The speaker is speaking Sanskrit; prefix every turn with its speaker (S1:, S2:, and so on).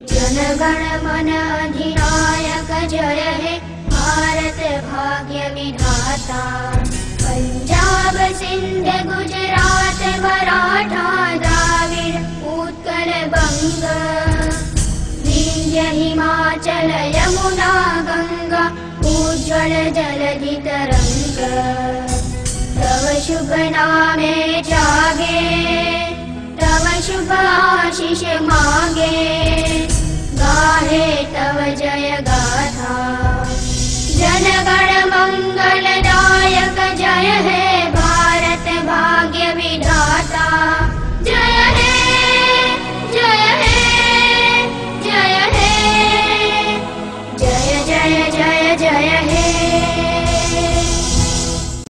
S1: जनगण मन अधिनायक जय हे भारत भाग्य विधाता पञ्जाब सिन्ध गुजरात मराठा द्राविड उत्कल बङ्ग विन्ध्य हिमाचल यमुना गङ्गा उज्ज्वल जलधि तरङ्ग तव शुभ नामे जागे जय गनगढ मङ्गल जय है भारत भाग्य जय हे जय हे जय हे। जय जय जय जय हे।